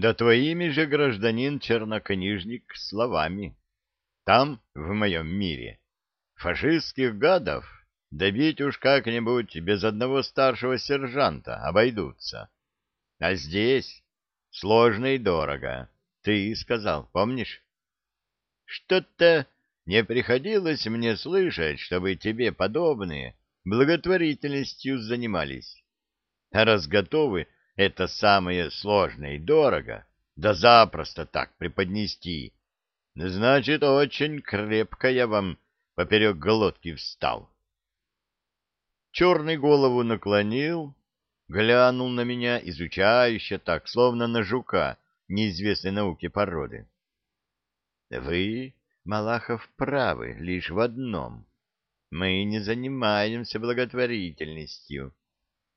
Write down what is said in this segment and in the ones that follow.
Да твоими же, гражданин чернокнижник, словами. Там, в моем мире, фашистских гадов добить уж как-нибудь без одного старшего сержанта обойдутся. А здесь сложно и дорого. Ты сказал, помнишь? Что-то не приходилось мне слышать, чтобы тебе подобные благотворительностью занимались. А раз готовы это самое сложное и дорого, да запросто так преподнести, значит, очень крепко я вам поперек глотки встал. Черный голову наклонил, глянул на меня, изучающе так, словно на жука неизвестной науки породы. — Вы, Малахов, правы лишь в одном. Мы не занимаемся благотворительностью.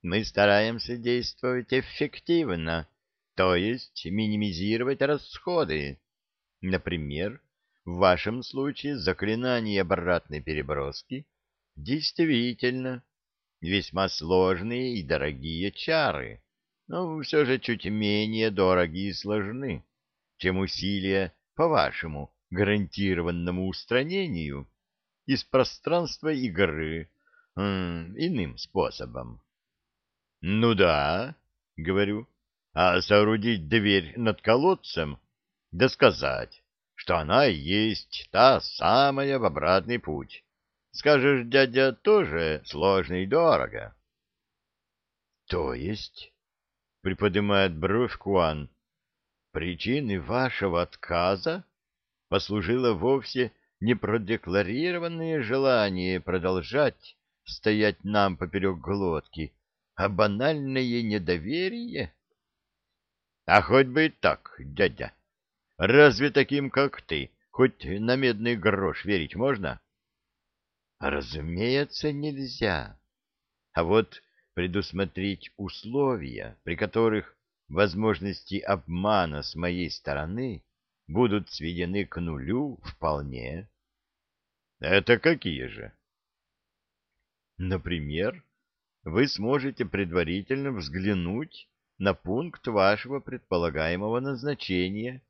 Мы стараемся действовать эффективно, то есть минимизировать расходы. Например, в вашем случае заклинание обратной переброски действительно весьма сложные и дорогие чары, но все же чуть менее дороги и сложны, чем усилия по вашему гарантированному устранению из пространства игры иным способом. — Ну да, — говорю, — а соорудить дверь над колодцем, да сказать, что она есть та самая в обратный путь Скажешь, дядя, тоже сложно и дорого. — То есть, — приподнимает бровь Куан, — причиной вашего отказа послужило вовсе не продекларированное желание продолжать стоять нам поперек глотки, а банальное недоверие? — А хоть бы и так, дядя. Разве таким, как ты, хоть на медный грош верить можно? — Разумеется, нельзя. А вот предусмотреть условия, при которых возможности обмана с моей стороны будут сведены к нулю, вполне. Это какие же? Например, вы сможете предварительно взглянуть на пункт вашего предполагаемого назначения.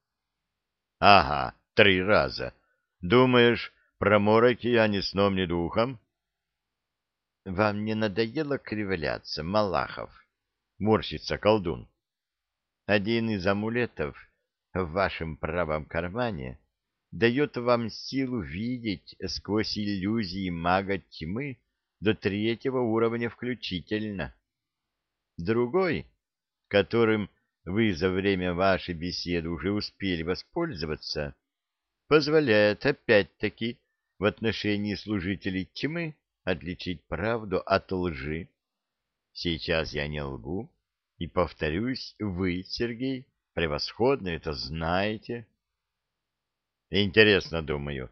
Ага, три раза. Думаешь, про мороки я ни сном, ни духом. — Вам не надоело кривляться, Малахов? — морщится колдун. — Один из амулетов в вашем правом кармане дает вам силу видеть сквозь иллюзии мага тьмы до третьего уровня включительно. Другой, которым вы за время вашей беседы уже успели воспользоваться, позволяет опять-таки в отношении служителей тьмы отличить правду от лжи. Сейчас я не лгу, и, повторюсь, вы, Сергей, превосходно это знаете. Интересно, думаю,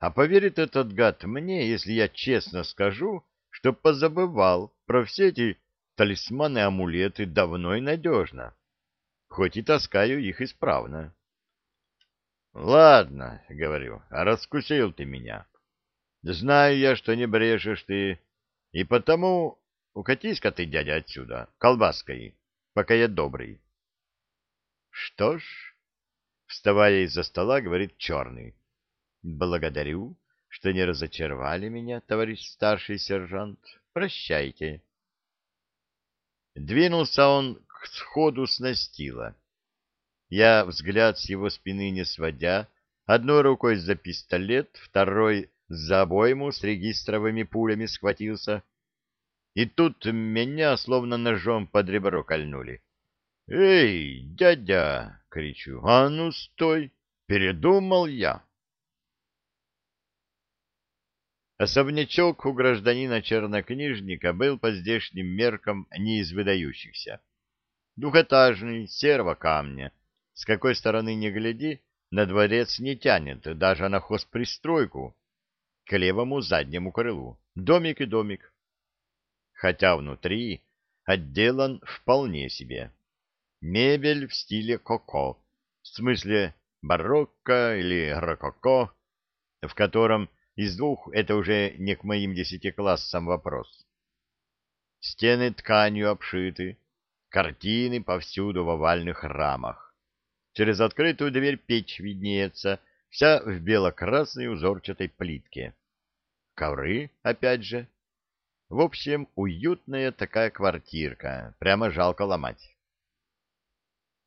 а поверит этот гад мне, если я честно скажу, что позабывал про все эти талисманы-амулеты давно и надежно, хоть и таскаю их исправно. Ладно, говорю, а раскусил ты меня. Знаю я, что не брешешь ты, и потому укатись-ка ты, дядя, отсюда, колбаской, пока я добрый. Что ж, вставая из-за стола, говорит черный, благодарю, что не разочаровали меня, товарищ старший сержант. Прощайте. Двинулся он к сходу с настила я, взгляд с его спины не сводя, одной рукой за пистолет, второй за обойму с регистровыми пулями схватился. И тут меня словно ножом под ребро кольнули. «Эй, дядя!» — кричу. «А ну, стой! Передумал я!» Особнячок у гражданина-чернокнижника был по здешним меркам не из выдающихся. Двухэтажный, серого камня, с какой стороны не гляди, на дворец не тянет, даже на хозпристройку, к левому заднему крылу. Домик и домик. Хотя внутри отделан вполне себе. Мебель в стиле коко, в смысле барокко или рококо, в котором из двух это уже не к моим десяти классам вопрос. Стены тканью обшиты, картины повсюду в овальных рамах через открытую дверь печь виднеется, вся в бело-красной узорчатой плитке. Ковры, опять же. В общем, уютная такая квартирка, прямо жалко ломать.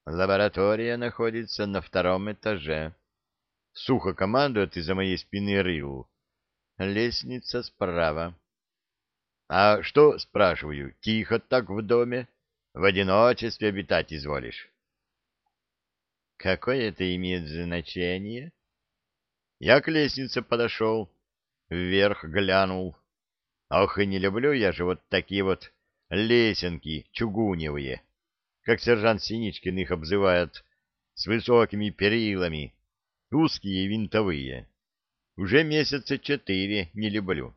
Лаборатория находится на втором этаже. Сухо командует из-за моей спины Рил. Лестница справа. А что, спрашиваю, тихо так в доме? В одиночестве обитать изволишь? Какое это имеет значение? Я к лестнице подошел, вверх глянул. Ох, и не люблю я же вот такие вот лесенки чугуневые, как сержант Синичкин их обзывает, с высокими перилами, узкие винтовые. Уже месяца четыре не люблю.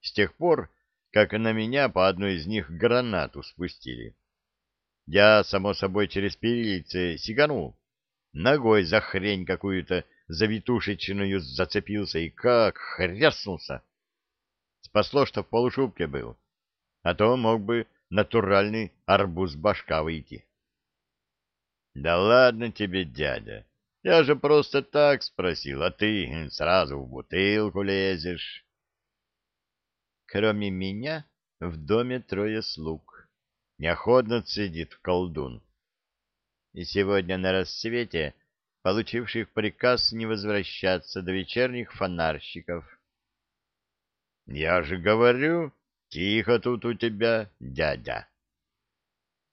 С тех пор, как на меня по одной из них гранату спустили. Я, само собой, через перильце сиганул, ногой за хрень какую-то завитушечную зацепился и как хряснулся. Спасло, что в полушубке был, а то мог бы натуральный арбуз башка выйти. — Да ладно тебе, дядя, я же просто так спросил, а ты сразу в бутылку лезешь. Кроме меня в доме трое слуг. Неохотно цедит колдун. И сегодня на рассвете, получивших приказ не возвращаться до вечерних фонарщиков. Я же говорю, тихо тут у тебя, дядя.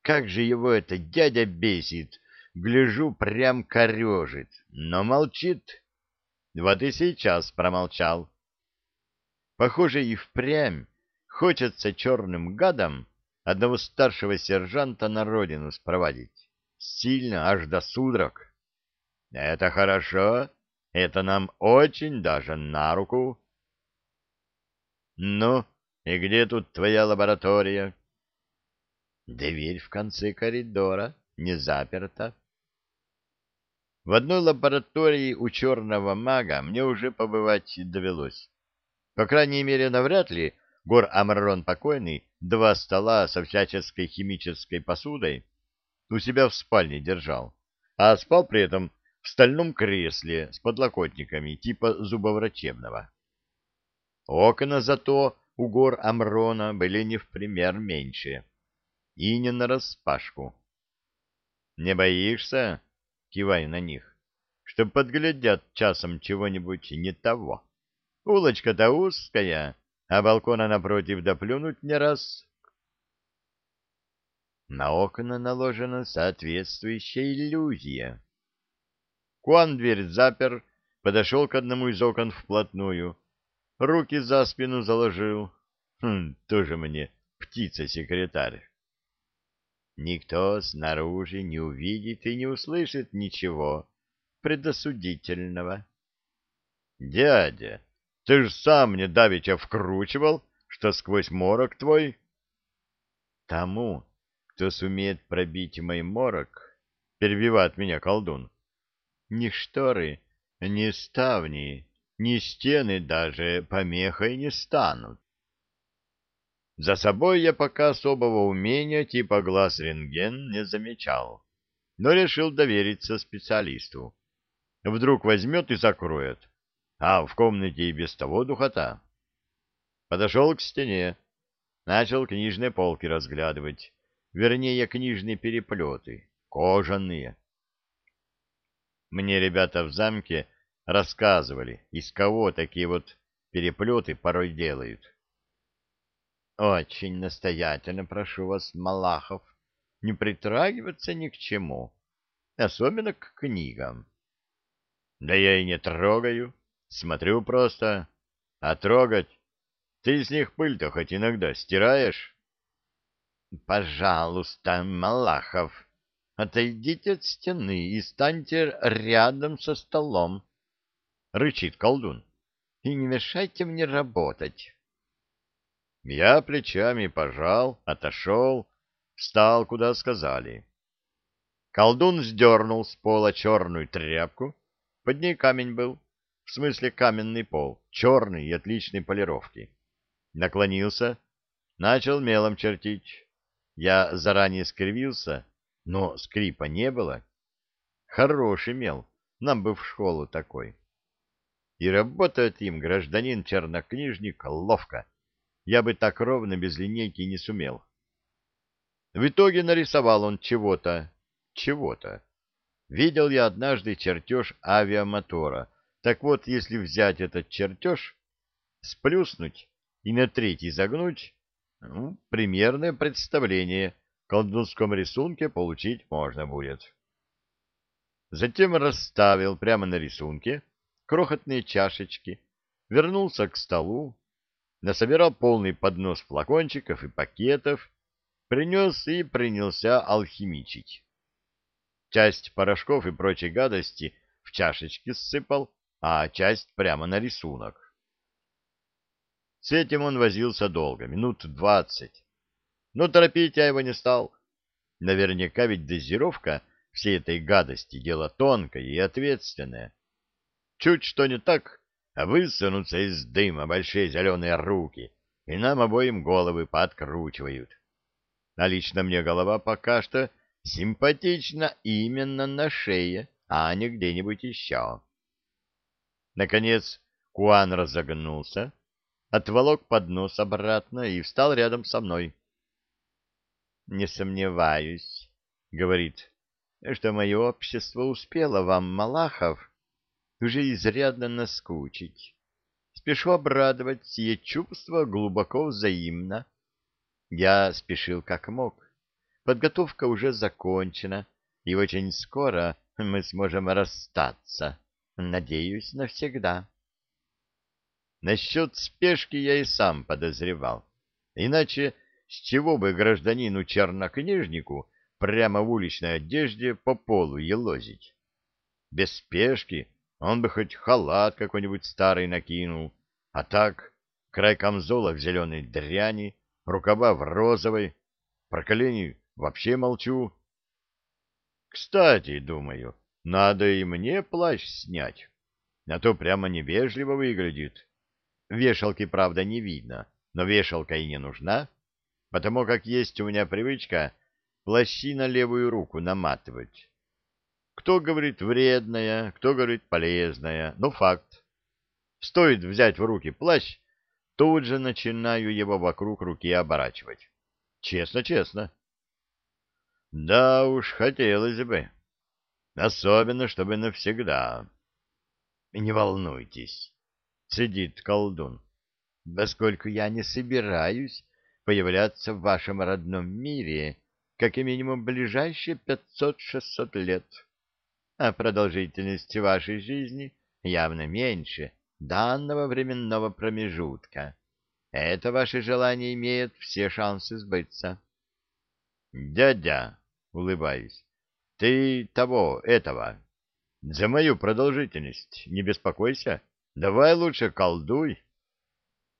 Как же его это дядя бесит, гляжу, прям корежит, но молчит. Вот и сейчас промолчал. Похоже, и впрямь хочется черным гадом одного старшего сержанта на родину спровадить. Сильно, аж до судорог. Это хорошо, это нам очень даже на руку. Ну, и где тут твоя лаборатория? Дверь в конце коридора, не заперта. В одной лаборатории у черного мага мне уже побывать довелось. По крайней мере, навряд ли Гор Амарон покойный два стола со всяческой химической посудой у себя в спальне держал, а спал при этом в стальном кресле с подлокотниками типа зубоврачебного. Окна зато у гор Амрона были не в пример меньше, и не нараспашку. Не боишься? Кивая на них, что подглядят часом чего-нибудь не того. Улочка-то узкая, а балкона напротив доплюнуть не раз. На окна наложена соответствующая иллюзия. Куан дверь запер, подошел к одному из окон вплотную, руки за спину заложил. Хм, тоже мне птица-секретарь. Никто снаружи не увидит и не услышит ничего предосудительного. Дядя, ты ж сам мне давеча вкручивал, что сквозь морок твой... Тому, кто сумеет пробить мой морок, перебивает меня колдун, ни шторы, ни ставни, ни стены даже помехой не станут. За собой я пока особого умения типа глаз рентген не замечал, но решил довериться специалисту. Вдруг возьмет и закроет, а в комнате и без того духота. Подошел к стене, начал книжные полки разглядывать, вернее, книжные переплеты, кожаные. Мне ребята в замке рассказывали, из кого такие вот переплеты порой делают. Очень настоятельно прошу вас, Малахов, не притрагиваться ни к чему, особенно к книгам. Да я и не трогаю, смотрю просто. А трогать? Ты из них пыль-то хоть иногда стираешь? Пожалуйста, Малахов, отойдите от стены и станьте рядом со столом, — рычит колдун, — и не мешайте мне работать. Я плечами пожал, отошел, встал, куда сказали. Колдун сдернул с пола черную тряпку, под ней камень был, в смысле каменный пол, черный и отличной полировки. Наклонился, начал мелом чертить. Я заранее скривился, но скрипа не было. Хорош имел, нам бы в школу такой. И работает им гражданин-чернокнижник ловко. Я бы так ровно без линейки не сумел. В итоге нарисовал он чего-то, чего-то. Видел я однажды чертеж авиамотора. Так вот, если взять этот чертеж, сплюснуть и на третий загнуть, ну, примерное представление в колдунском рисунке получить можно будет. Затем расставил прямо на рисунке крохотные чашечки, вернулся к столу, насобирал полный поднос флакончиков и пакетов, принес и принялся алхимичить. Часть порошков и прочей гадости в чашечки ссыпал, а часть прямо на рисунок. С этим он возился долго, минут двадцать. Но торопить я его не стал. Наверняка ведь дозировка всей этой гадости дело тонкое и ответственное. Чуть что не так, а высунутся из дыма большие зеленые руки, и нам обоим головы подкручивают. А лично мне голова пока что симпатична именно на шее, а не где-нибудь еще. Наконец Куан разогнулся, отволок поднос обратно и встал рядом со мной. — Не сомневаюсь, — говорит, — что мое общество успело вам, Малахов, уже изрядно наскучить. Спешу обрадовать, сие чувство глубоко взаимно. Я спешил как мог. Подготовка уже закончена, и очень скоро мы сможем расстаться. Надеюсь, навсегда. Насчет спешки я и сам подозревал. Иначе с чего бы гражданину-чернокнижнику прямо в уличной одежде по полу елозить? Без спешки он бы хоть халат какой-нибудь старый накинул, а так край камзола в зеленой дряни, рукава в розовой, про колени вообще молчу. Кстати, думаю, надо и мне плащ снять, а то прямо невежливо выглядит. Вешалки, правда, не видно, но вешалка и не нужна, потому как есть у меня привычка плащи на левую руку наматывать. Кто говорит вредная, кто говорит полезная, но факт. Стоит взять в руки плащ, тут же начинаю его вокруг руки оборачивать. Честно, честно. Да уж, хотелось бы. Особенно, чтобы навсегда. Не волнуйтесь, цедит колдун, поскольку я не собираюсь появляться в вашем родном мире как минимум ближайшие пятьсот-шестьсот лет а продолжительность вашей жизни явно меньше данного временного промежутка. Это ваше желание имеет все шансы сбыться. Дядя, улыбаюсь, ты того, этого. За мою продолжительность не беспокойся. Давай лучше колдуй.